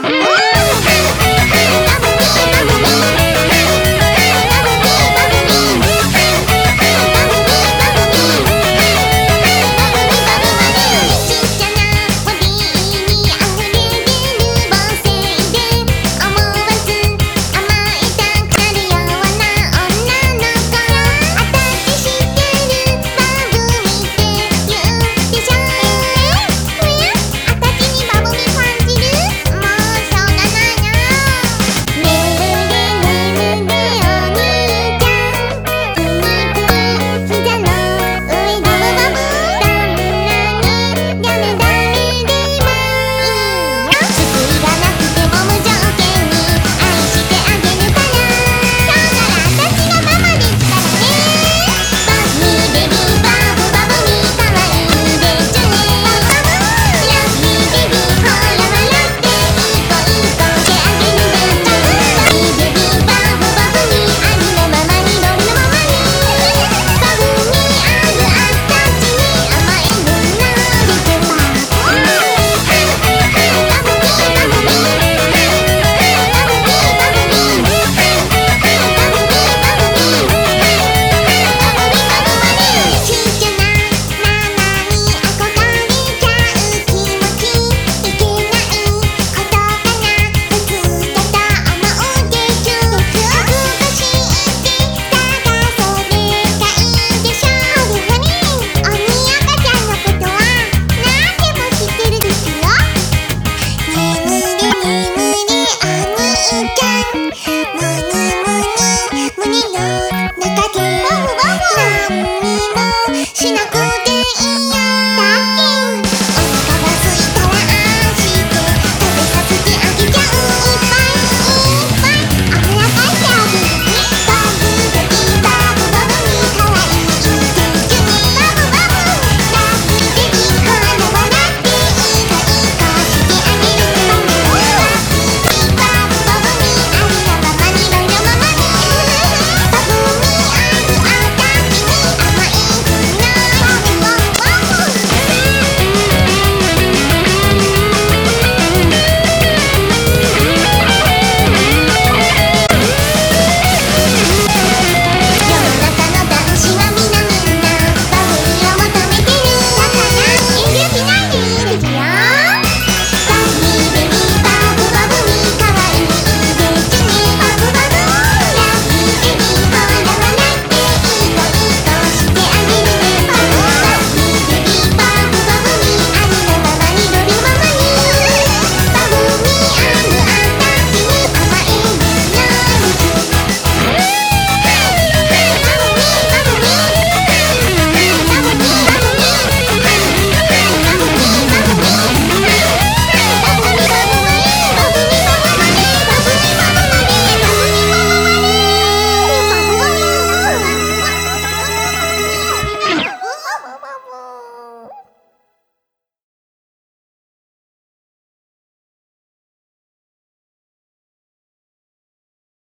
Bye.